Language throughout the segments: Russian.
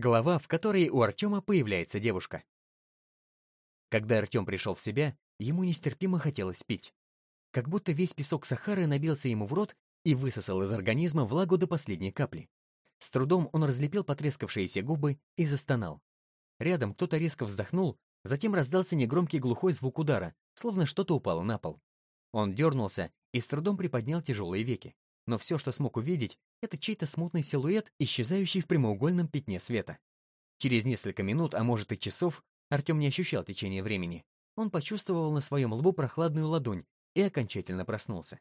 Глава, в которой у Артема появляется девушка. Когда Артем пришел в себя, ему нестерпимо хотелось пить. Как будто весь песок Сахары набился ему в рот и высосал из организма влагу до последней капли. С трудом он разлепил потрескавшиеся губы и застонал. Рядом кто-то резко вздохнул, затем раздался негромкий глухой звук удара, словно что-то упало на пол. Он дернулся и с трудом приподнял тяжелые веки. Но все, что смог увидеть, это чей-то смутный силуэт, исчезающий в прямоугольном пятне света. Через несколько минут, а может и часов, Артем не ощущал течения времени. Он почувствовал на своем лбу прохладную ладонь и окончательно проснулся.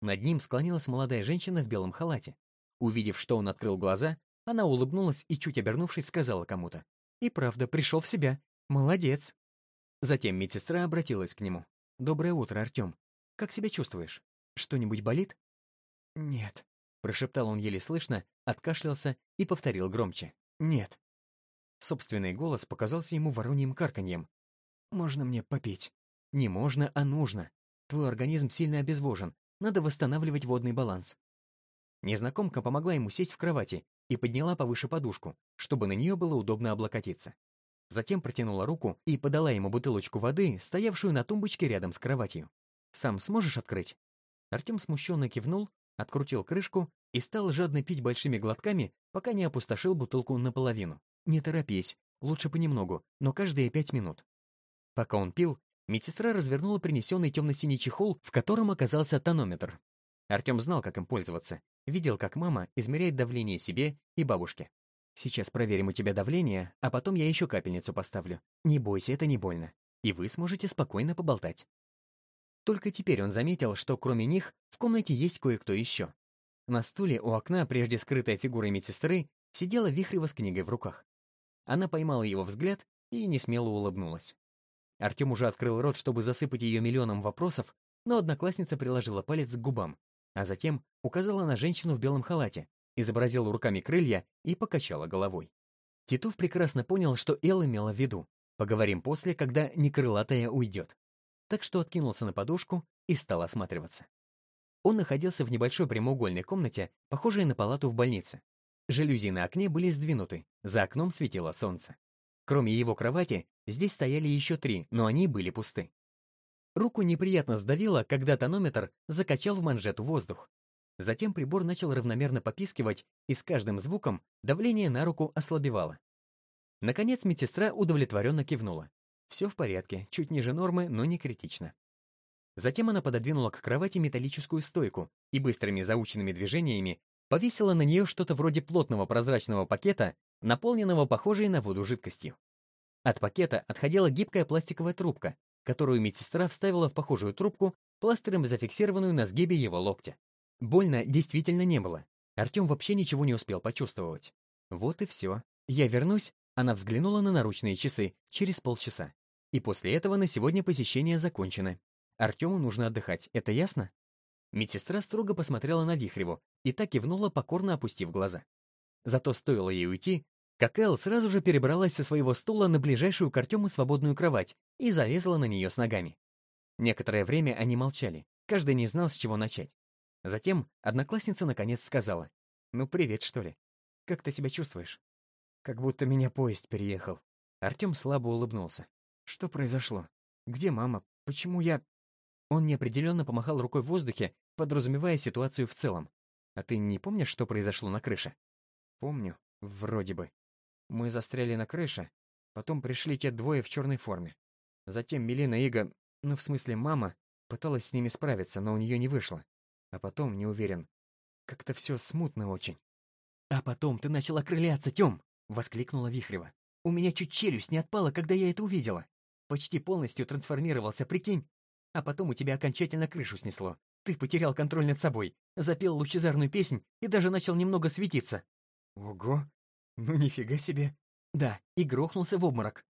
Над ним склонилась молодая женщина в белом халате. Увидев, что он открыл глаза, она улыбнулась и, чуть обернувшись, сказала кому-то. «И правда, пришел в себя. Молодец». Затем медсестра обратилась к нему. «Доброе утро, Артем. Как себя чувствуешь? Что-нибудь болит?» «Нет», — прошептал он еле слышно, откашлялся и повторил громче. «Нет». Собственный голос показался ему вороньим карканьем. «Можно мне попить?» «Не можно, а нужно. Твой организм сильно обезвожен. Надо восстанавливать водный баланс». Незнакомка помогла ему сесть в кровати и подняла повыше подушку, чтобы на нее было удобно облокотиться. Затем протянула руку и подала ему бутылочку воды, стоявшую на тумбочке рядом с кроватью. «Сам сможешь открыть?» Артем смущенно кивнул, открутил крышку и стал жадно пить большими глотками, пока не опустошил бутылку наполовину. «Не торопись, лучше понемногу, но каждые пять минут». Пока он пил, медсестра развернула принесенный темно-синий чехол, в котором оказался тонометр. Артем знал, как им пользоваться, видел, как мама измеряет давление себе и бабушке. Сейчас проверим у тебя давление, а потом я еще капельницу поставлю. Не бойся, это не больно. И вы сможете спокойно поболтать. Только теперь он заметил, что кроме них в комнате есть кое-кто еще. На стуле у окна, прежде скрытая фигурой медсестры, сидела Вихрева с книгой в руках. Она поймала его взгляд и несмело улыбнулась. Артем уже открыл рот, чтобы засыпать ее миллионом вопросов, но одноклассница приложила палец к губам, а затем указала на женщину в белом халате, изобразила руками крылья и покачала головой. Титов прекрасно понял, что Эл имела в виду. Поговорим после, когда некрылатая уйдет. Так что откинулся на подушку и стал осматриваться. Он находился в небольшой прямоугольной комнате, похожей на палату в больнице. Жалюзи на окне были сдвинуты, за окном светило солнце. Кроме его кровати, здесь стояли еще три, но они были пусты. Руку неприятно сдавило, когда тонометр закачал в манжету воздух. Затем прибор начал равномерно попискивать, и с каждым звуком давление на руку ослабевало. Наконец медсестра удовлетворенно кивнула. Все в порядке, чуть ниже нормы, но не критично. Затем она пододвинула к кровати металлическую стойку и быстрыми заученными движениями повесила на нее что-то вроде плотного прозрачного пакета, наполненного похожей на воду жидкостью. От пакета отходила гибкая пластиковая трубка, которую медсестра вставила в похожую трубку, пластырем зафиксированную на сгибе его локтя. Больно действительно не было. Артем вообще ничего не успел почувствовать. Вот и все. Я вернусь, она взглянула на наручные часы, через полчаса. И после этого на сегодня посещение закончено. Артему нужно отдыхать, это ясно? Медсестра строго посмотрела на Вихреву и так кивнула, покорно опустив глаза. Зато стоило ей уйти, как Эл сразу же перебралась со своего стула на ближайшую к Артему свободную кровать и залезла на нее с ногами. Некоторое время они молчали, каждый не знал, с чего начать. Затем одноклассница наконец сказала. «Ну, привет, что ли? Как ты себя чувствуешь?» «Как будто меня поезд переехал». Артем слабо улыбнулся. «Что произошло? Где мама? Почему я...» Он неопределенно помахал рукой в воздухе, подразумевая ситуацию в целом. «А ты не помнишь, что произошло на крыше?» «Помню. Вроде бы. Мы застряли на крыше, потом пришли те двое в черной форме. Затем Милена Ига, ну, в смысле мама, пыталась с ними справиться, но у нее не вышло. А потом, не уверен, как-то все смутно очень. «А потом ты начал окрыляться, Тём!» — воскликнула Вихрева. «У меня чуть челюсть не отпала, когда я это увидела. Почти полностью трансформировался, прикинь. А потом у тебя окончательно крышу снесло. Ты потерял контроль над собой, запел лучезарную песнь и даже начал немного светиться». «Ого! Ну нифига себе!» «Да, и грохнулся в обморок».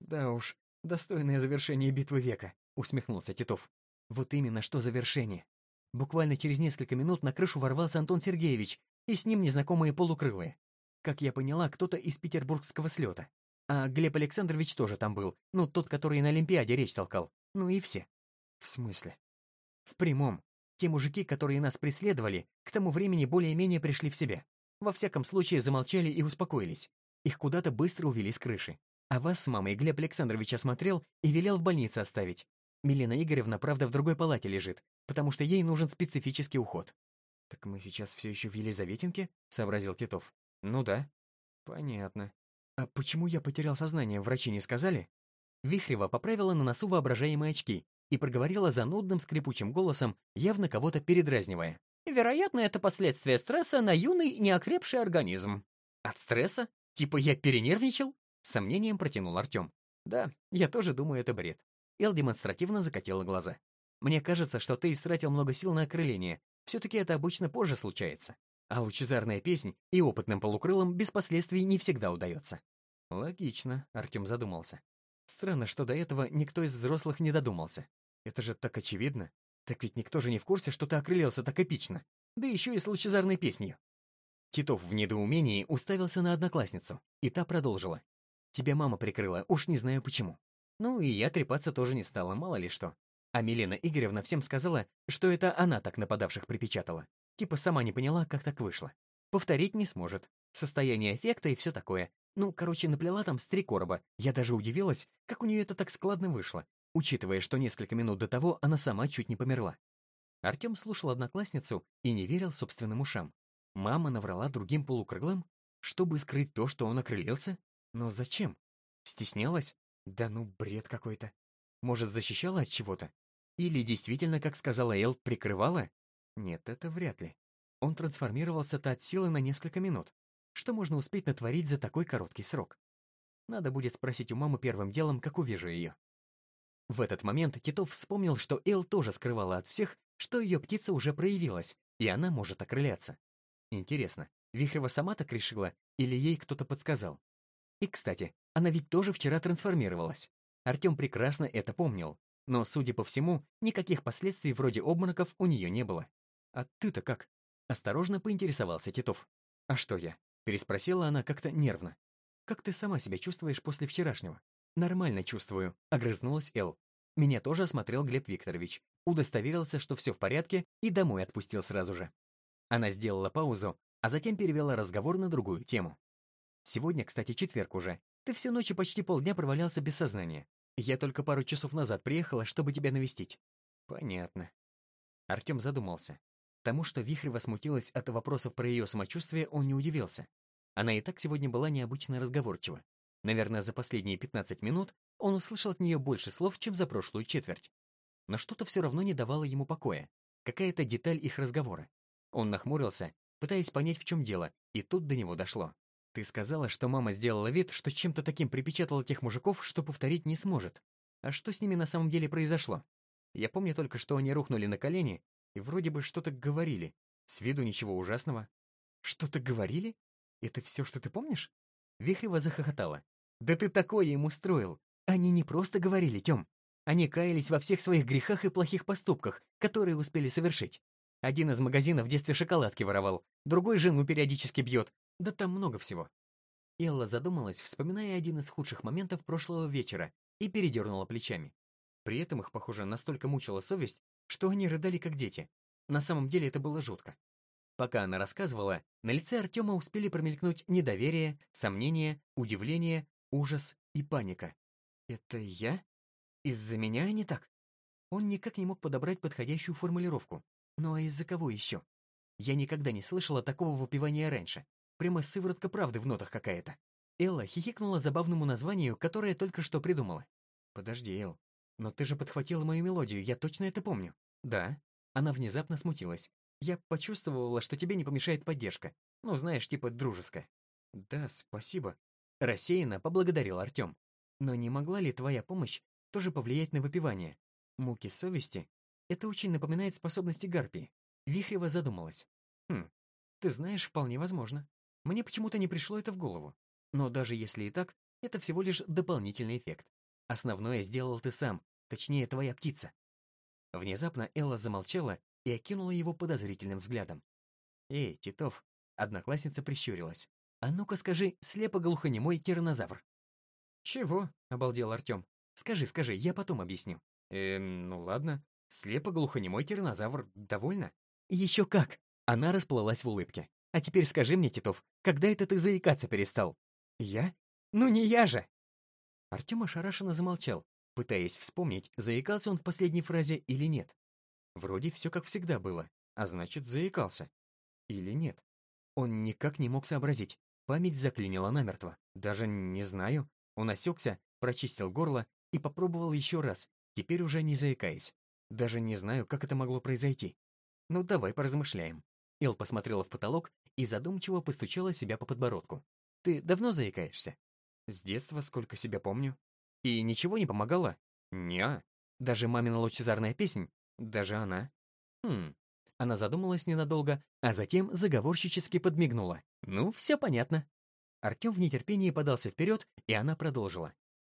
«Да уж, достойное завершение битвы века», — усмехнулся Титов. «Вот именно что завершение. Буквально через несколько минут на крышу ворвался Антон Сергеевич, и с ним незнакомые полукрылые. Как я поняла, кто-то из петербургского слета. А Глеб Александрович тоже там был, ну, тот, который на Олимпиаде речь толкал. Ну и все. В смысле? В прямом. Те мужики, которые нас преследовали, к тому времени более-менее пришли в себя. Во всяком случае, замолчали и успокоились. Их куда-то быстро увели с крыши. А вас с мамой Глеб Александрович осмотрел и велел в больнице оставить. Милена Игоревна, правда, в другой палате лежит, потому что ей нужен специфический уход. «Так мы сейчас все еще в Елизаветинке?» — сообразил Титов. «Ну да». «Понятно. А почему я потерял сознание, врачи не сказали?» Вихрева поправила на носу воображаемые очки и проговорила занудным скрипучим голосом, явно кого-то передразнивая. «Вероятно, это последствия стресса на юный неокрепший организм». «От стресса? Типа я перенервничал?» Сомнением протянул Артем. «Да, я тоже думаю, это бред». Эл демонстративно закатила глаза. «Мне кажется, что ты истратил много сил на окрыление. Все-таки это обычно позже случается. А лучезарная песнь и опытным полукрылым без последствий не всегда удается». «Логично», — Артем задумался. Странно, что до этого никто из взрослых не додумался. Это же так очевидно. Так ведь никто же не в курсе, что ты окрылился так эпично. Да еще и с лучезарной песней. Титов в недоумении уставился на одноклассницу, и та продолжила. «Тебя мама прикрыла, уж не знаю почему». Ну и я трепаться тоже не стала, мало ли что. А Милена Игоревна всем сказала, что это она так нападавших припечатала. Типа сама не поняла, как так вышло. Повторить не сможет. Состояние эффекта и все такое. Ну, короче, наплела там с три короба. Я даже удивилась, как у нее это так складно вышло, учитывая, что несколько минут до того она сама чуть не померла. Артем слушал одноклассницу и не верил собственным ушам. Мама наврала другим полукрылым, чтобы скрыть то, что он окрылился? Но зачем? Стеснялась? Да ну, бред какой-то. Может, защищала от чего-то? Или действительно, как сказала Эл, прикрывала? Нет, это вряд ли. Он трансформировался-то от силы на несколько минут. Что можно успеть натворить за такой короткий срок? Надо будет спросить у мамы первым делом, как увижу ее. В этот момент Титов вспомнил, что Эл тоже скрывала от всех, что ее птица уже проявилась, и она может окрыляться. Интересно, Вихрева сама так решила, или ей кто-то подсказал? И, кстати, она ведь тоже вчера трансформировалась. Артем прекрасно это помнил, но, судя по всему, никаких последствий вроде обмороков у нее не было. «А ты-то как?» — осторожно поинтересовался Титов. «А что я? Переспросила она как-то нервно. «Как ты сама себя чувствуешь после вчерашнего?» «Нормально чувствую», — огрызнулась Эл. Меня тоже осмотрел Глеб Викторович, удостоверился, что все в порядке, и домой отпустил сразу же. Она сделала паузу, а затем перевела разговор на другую тему. «Сегодня, кстати, четверг уже. Ты всю ночь и почти полдня провалялся без сознания. Я только пару часов назад приехала, чтобы тебя навестить». «Понятно». Артем задумался. Тому, что Вихрева смутилась от вопросов про ее самочувствие, он не удивился. Она и так сегодня была необычно разговорчива. Наверное, за последние 15 минут он услышал от нее больше слов, чем за прошлую четверть. Но что-то все равно не давало ему покоя. Какая-то деталь их разговора. Он нахмурился, пытаясь понять, в чем дело, и тут до него дошло. «Ты сказала, что мама сделала вид, что чем-то таким припечатала тех мужиков, что повторить не сможет. А что с ними на самом деле произошло? Я помню только, что они рухнули на колени и вроде бы что-то говорили. С виду ничего ужасного. Что-то говорили? Это все, что ты помнишь?» Вихрева захохотала. «Да ты такое им устроил! Они не просто говорили, Тём. Они каялись во всех своих грехах и плохих поступках, которые успели совершить. Один из магазинов в детстве шоколадки воровал, другой жену периодически бьет. Да там много всего». Элла задумалась, вспоминая один из худших моментов прошлого вечера, и передернула плечами. При этом их, похоже, настолько мучила совесть, что они рыдали как дети. На самом деле это было жутко. Пока она рассказывала, на лице Артема успели промелькнуть недоверие, сомнение, удивление, ужас и паника. «Это я? Из-за меня они так?» Он никак не мог подобрать подходящую формулировку. Ну а из-за кого еще? Я никогда не слышала такого выпивания раньше. Прямо сыворотка правды в нотах какая-то. Элла хихикнула забавному названию, которое только что придумала. «Подожди, Эл, но ты же подхватила мою мелодию, я точно это помню». «Да». Она внезапно смутилась. Я почувствовала, что тебе не помешает поддержка. Ну, знаешь, типа дружеская. Да, спасибо. Рассеянно поблагодарил Артем. Но не могла ли твоя помощь тоже повлиять на выпивание? Муки совести? Это очень напоминает способности Гарпии. Вихрева задумалась. Хм, ты знаешь, вполне возможно. Мне почему-то не пришло это в голову. Но даже если и так, это всего лишь дополнительный эффект. Основное сделал ты сам, точнее, твоя птица. Внезапно Элла замолчала и окинула его подозрительным взглядом. «Эй, Титов!» — одноклассница прищурилась. «А ну-ка скажи, слепо-глухонемой тиранозавр!» «Чего?» — обалдел Артем. «Скажи, скажи, я потом объясню». «Эм, ну ладно. Слепо-глухонемой тиранозавр. Довольно?» «Еще как!» Она расплылась в улыбке. «А теперь скажи мне, Титов, когда это ты заикаться перестал?» Я? Ну не я же!» Артем ошарашенно замолчал, пытаясь вспомнить, заикался он в последней фразе или нет. Вроде все как всегда было, а значит, заикался. Или нет? Он никак не мог сообразить. Память заклинила намертво. Даже не знаю. Он осекся, прочистил горло и попробовал еще раз, теперь уже не заикаясь. Даже не знаю, как это могло произойти. Ну, давай поразмышляем. Эл посмотрела в потолок и задумчиво постучала себя по подбородку. Ты давно заикаешься? С детства, сколько себя помню. И ничего не помогало? Неа. Даже мамина лучезарная песнь? Даже она. Хм. Она задумалась ненадолго, а затем заговорщически подмигнула. Ну, все понятно. Артем в нетерпении подался вперед, и она продолжила.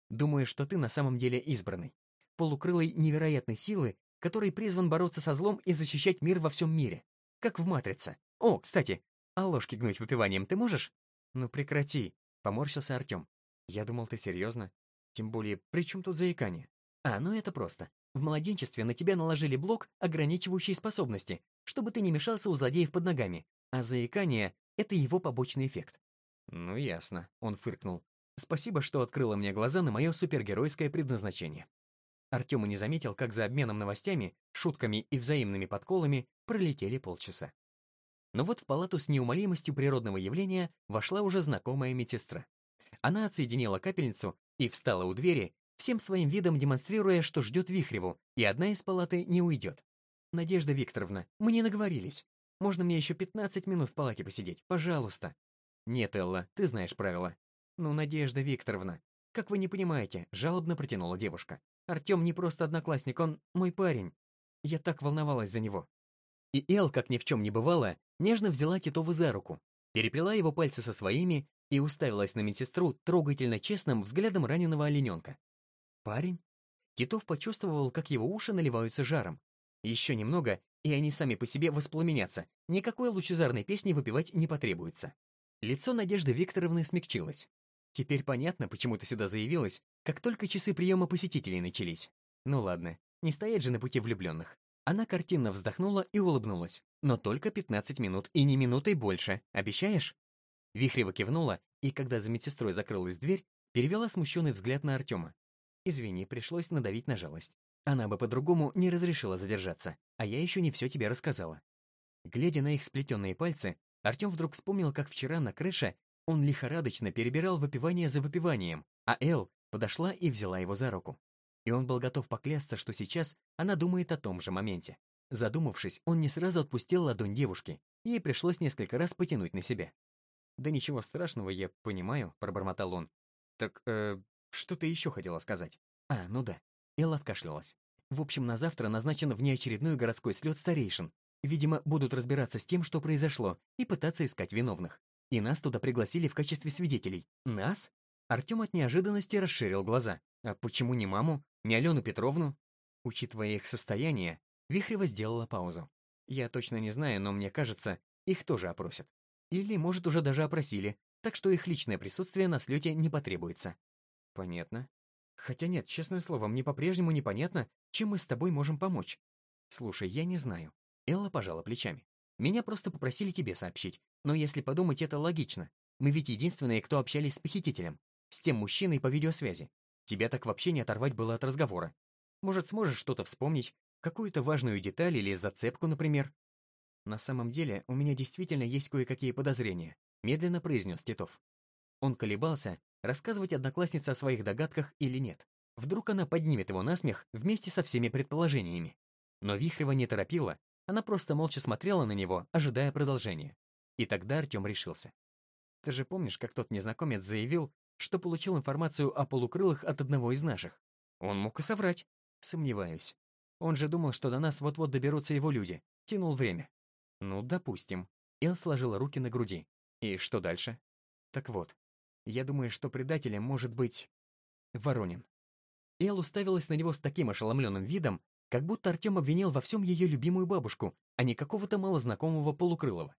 «Думаю, что ты на самом деле избранный. Полукрылой невероятной силы, который призван бороться со злом и защищать мир во всем мире. Как в «Матрице». О, кстати, а ложки гнуть выпиванием ты можешь? Ну прекрати, поморщился Артем. Я думал, ты серьезно. Тем более, при чем тут заикание? А, ну это просто. В младенчестве на тебя наложили блок, ограничивающий способности, чтобы ты не мешался у злодеев под ногами, а заикание — это его побочный эффект. Ну ясно, он фыркнул. Спасибо, что открыла мне глаза на мое супергеройское предназначение. Артем и не заметил, как за обменом новостями, шутками и взаимными подколами пролетели полчаса. Но вот в палату с неумолимостью природного явления вошла уже знакомая медсестра. Она отсоединила капельницу и встала у двери, всем своим видом демонстрируя, что ждет Вихреву, и одна из палаты не уйдет. «Надежда Викторовна, мы не наговорились. Можно мне еще 15 минут в палате посидеть? Пожалуйста». «Нет, Элла, ты знаешь правила». «Ну, Надежда Викторовна, как вы не понимаете», — жалобно протянула девушка. «Артем не просто одноклассник, он мой парень. Я так волновалась за него». И Эл, как ни в чем не бывало, нежно взяла Титова за руку, переплела его пальцы со своими и уставилась на медсестру трогательно честным взглядом раненого олененка. «Парень?» Титов почувствовал, как его уши наливаются жаром. Еще немного, и они сами по себе воспламенятся. Никакой лучезарной песни выпивать не потребуется. Лицо Надежды Викторовны смягчилось. Теперь понятно, почему ты сюда заявилась, как только часы приема посетителей начались. Ну ладно, не стоять же на пути влюбленных. Она картинно вздохнула и улыбнулась. «Но только 15 минут и не минутой больше. Обещаешь?» Вихрева кивнула, и когда за медсестрой закрылась дверь, перевела смущенный взгляд на Артема. «Извини, пришлось надавить на жалость. Она бы по-другому не разрешила задержаться, а я еще не все тебе рассказала». Глядя на их сплетенные пальцы, Артем вдруг вспомнил, как вчера на крыше он лихорадочно перебирал выпивание за выпиванием, а Эл подошла и взяла его за руку. И он был готов поклясться, что сейчас она думает о том же моменте. Задумавшись, он не сразу отпустил ладонь девушки. Ей пришлось несколько раз потянуть на себя. «Да ничего страшного, я понимаю», — пробормотал он. «Так, э, что ты еще хотела сказать?» «А, ну да». Элла откашлялась. «В общем, на завтра назначен внеочередной городской слет старейшин. Видимо, будут разбираться с тем, что произошло, и пытаться искать виновных. И нас туда пригласили в качестве свидетелей. Нас?» Артем от неожиданности расширил глаза. «А почему не маму? Не Алену Петровну? Учитывая их состояние, Вихрева сделала паузу. Я точно не знаю, но мне кажется, их тоже опросят. Или, может, уже даже опросили, так что их личное присутствие на слете не потребуется. Понятно. Хотя нет, честное слово, мне по-прежнему непонятно, чем мы с тобой можем помочь. Слушай, я не знаю. Элла пожала плечами. Меня просто попросили тебе сообщить, но если подумать, это логично. Мы ведь единственные, кто общались с похитителем, с тем мужчиной по видеосвязи. Тебя так вообще не оторвать было от разговора. Может, сможешь что-то вспомнить, какую-то важную деталь или зацепку, например? На самом деле, у меня действительно есть кое-какие подозрения, медленно произнес Титов. Он колебался, рассказывать однокласснице о своих догадках или нет. Вдруг она поднимет его на смех вместе со всеми предположениями. Но Вихрева не торопила, она просто молча смотрела на него, ожидая продолжения. И тогда Артем решился. Ты же помнишь, как тот незнакомец заявил, что получил информацию о полукрылых от одного из наших. Он мог и соврать. Сомневаюсь. Он же думал, что до нас вот-вот доберутся его люди. Тянул время. Ну, допустим. Эл сложила руки на груди. И что дальше? Так вот, я думаю, что предателем может быть... Воронин. Эл уставилась на него с таким ошеломленным видом, как будто Артем обвинил во всем ее любимую бабушку, а не какого-то малознакомого полукрылого.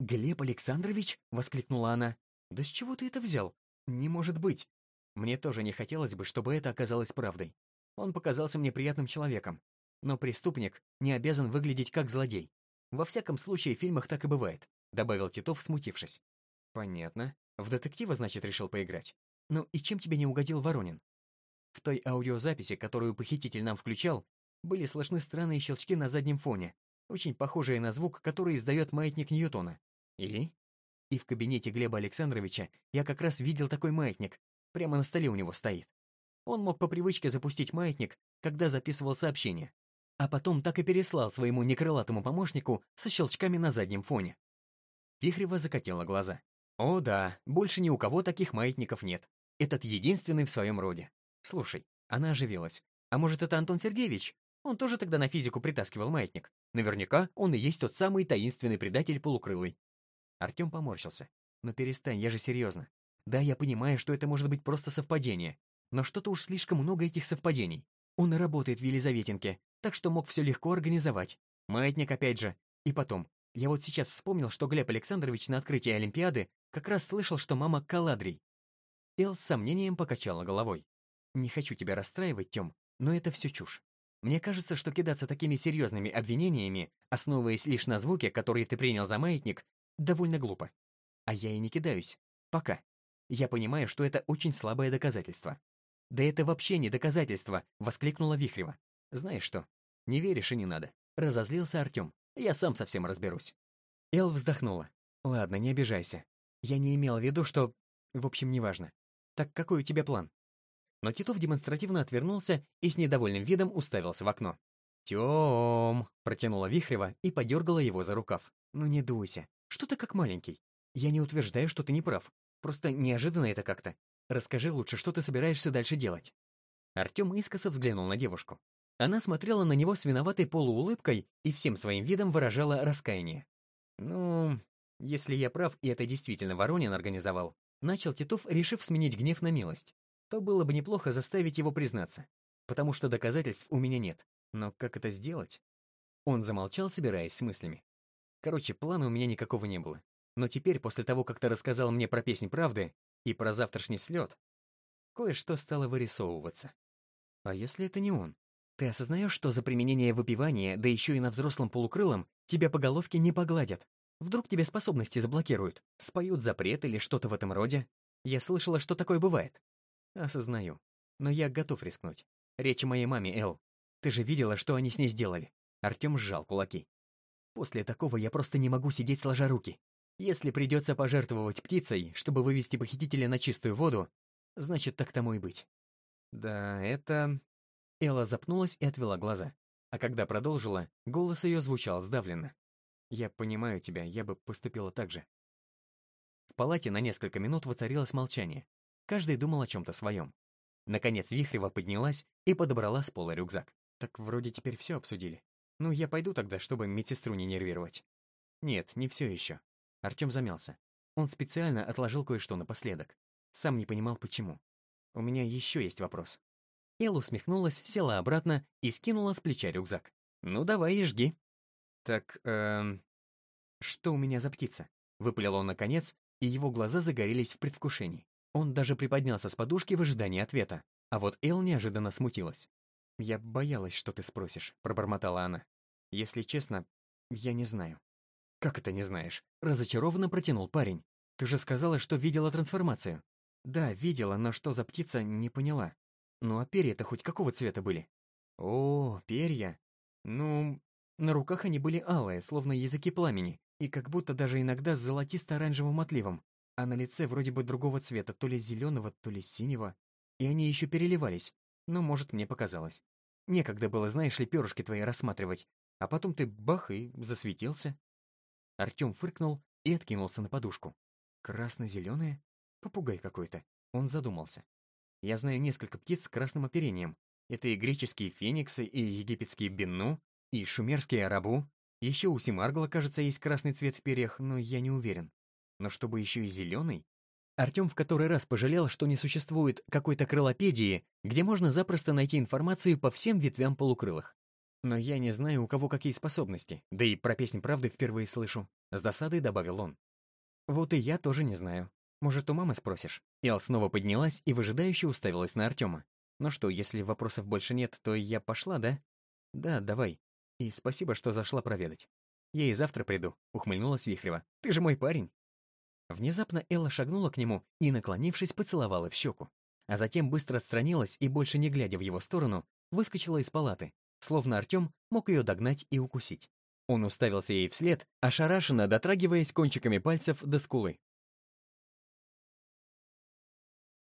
«Глеб Александрович?» — воскликнула она. «Да с чего ты это взял? Не может быть. Мне тоже не хотелось бы, чтобы это оказалось правдой. Он показался мне приятным человеком. Но преступник не обязан выглядеть как злодей. Во всяком случае, в фильмах так и бывает, добавил Титов, смутившись. Понятно. В детектива, значит, решил поиграть. Ну и чем тебе не угодил Воронин? В той аудиозаписи, которую похититель нам включал, были слышны странные щелчки на заднем фоне, очень похожие на звук, который издает маятник Ньютона. И? И в кабинете Глеба Александровича я как раз видел такой маятник, прямо на столе у него стоит. Он мог по привычке запустить маятник, когда записывал сообщение, а потом так и переслал своему некрылатому помощнику со щелчками на заднем фоне. Вихрева закатила глаза. О да, больше ни у кого таких маятников нет. Этот единственный в своем роде. Слушай, она оживилась. А может, это Антон Сергеевич? Он тоже тогда на физику притаскивал маятник. Наверняка он и есть тот самый таинственный предатель полукрылый. Артем поморщился. Но перестань, я же серьезно. Да, я понимаю, что это может быть просто совпадение. Но что-то уж слишком много этих совпадений. Он и работает в Елизаветинке, так что мог все легко организовать. Маятник опять же. И потом, я вот сейчас вспомнил, что Глеб Александрович на открытии Олимпиады как раз слышал, что мама Каладрий. Эл с сомнением покачала головой. «Не хочу тебя расстраивать, Тём, но это все чушь. Мне кажется, что кидаться такими серьезными обвинениями, основываясь лишь на звуке, который ты принял за маятник, довольно глупо. А я и не кидаюсь. Пока. Я понимаю, что это очень слабое доказательство. «Да это вообще не доказательство!» — воскликнула Вихрева. «Знаешь что? Не веришь и не надо». Разозлился Артем. «Я сам совсем разберусь». Эл вздохнула. «Ладно, не обижайся. Я не имел в виду, что... В общем, неважно. Так какой у тебя план?» Но Титов демонстративно отвернулся и с недовольным видом уставился в окно. «Тём!» — протянула Вихрева и подергала его за рукав. «Ну не дуйся. Что ты как маленький? Я не утверждаю, что ты не прав. Просто неожиданно это как-то. Расскажи лучше, что ты собираешься дальше делать?» Артем искоса взглянул на девушку. Она смотрела на него с виноватой полуулыбкой и всем своим видом выражала раскаяние. «Ну, если я прав, и это действительно Воронин организовал», начал Титов, решив сменить гнев на милость, то было бы неплохо заставить его признаться, потому что доказательств у меня нет. Но как это сделать? Он замолчал, собираясь с мыслями. Короче, плана у меня никакого не было. Но теперь, после того, как ты рассказал мне про песнь правды, и про завтрашний слет, кое-что стало вырисовываться. А если это не он? Ты осознаешь, что за применение выпивания, да еще и на взрослом полукрылом, тебя по головке не погладят? Вдруг тебе способности заблокируют, споют запрет или что-то в этом роде? Я слышала, что такое бывает. Осознаю. Но я готов рискнуть. Речь о моей маме, Эл. Ты же видела, что они с ней сделали. Артем сжал кулаки. После такого я просто не могу сидеть сложа руки. Если придется пожертвовать птицей, чтобы вывести похитителя на чистую воду, значит, так тому и быть. Да, это... Элла запнулась и отвела глаза. А когда продолжила, голос ее звучал сдавленно. «Я понимаю тебя, я бы поступила так же». В палате на несколько минут воцарилось молчание. Каждый думал о чем-то своем. Наконец Вихрева поднялась и подобрала с пола рюкзак. Так вроде теперь все обсудили. Ну, я пойду тогда, чтобы медсестру не нервировать. Нет, не все еще. Артем замялся. Он специально отложил кое-что напоследок. Сам не понимал, почему. У меня еще есть вопрос. Эл усмехнулась, села обратно и скинула с плеча рюкзак. «Ну, давай и жги». «Так, эм...» «Что у меня за птица?» Выпалил он наконец, и его глаза загорелись в предвкушении. Он даже приподнялся с подушки в ожидании ответа. А вот Эл неожиданно смутилась. «Я боялась, что ты спросишь», — пробормотала она. «Если честно, я не знаю». «Как это не знаешь?» — разочарованно протянул парень. «Ты же сказала, что видела трансформацию». «Да, видела, но что за птица, не поняла. Ну а перья-то хоть какого цвета были?» «О, перья. Ну, на руках они были алые, словно языки пламени, и как будто даже иногда с золотисто-оранжевым отливом, а на лице вроде бы другого цвета, то ли зеленого, то ли синего. И они еще переливались, но, может, мне показалось. Некогда было, знаешь ли, перышки твои рассматривать, а потом ты бах и засветился. Артем фыркнул и откинулся на подушку. «Красно-зеленые? Попугай какой-то». Он задумался. «Я знаю несколько птиц с красным оперением. Это и греческие фениксы, и египетские бенну, и шумерские арабу. Еще у Симаргла, кажется, есть красный цвет в перьях, но я не уверен. Но чтобы еще и зеленый?» Артем в который раз пожалел, что не существует какой-то крылопедии, где можно запросто найти информацию по всем ветвям полукрылых. Но я не знаю, у кого какие способности, да и про песнь правды впервые слышу. С досадой добавил он. Вот и я тоже не знаю. Может, у мамы спросишь? Эл снова поднялась и выжидающе уставилась на Артема. Ну что, если вопросов больше нет, то я пошла, да? Да, давай. И спасибо, что зашла проведать. Я и завтра приду, ухмыльнулась Вихрева. Ты же мой парень. Внезапно Элла шагнула к нему и, наклонившись, поцеловала в щеку. А затем быстро отстранилась и, больше не глядя в его сторону, выскочила из палаты, словно Артем мог ее догнать и укусить. Он уставился ей вслед, ошарашенно дотрагиваясь кончиками пальцев до скулы.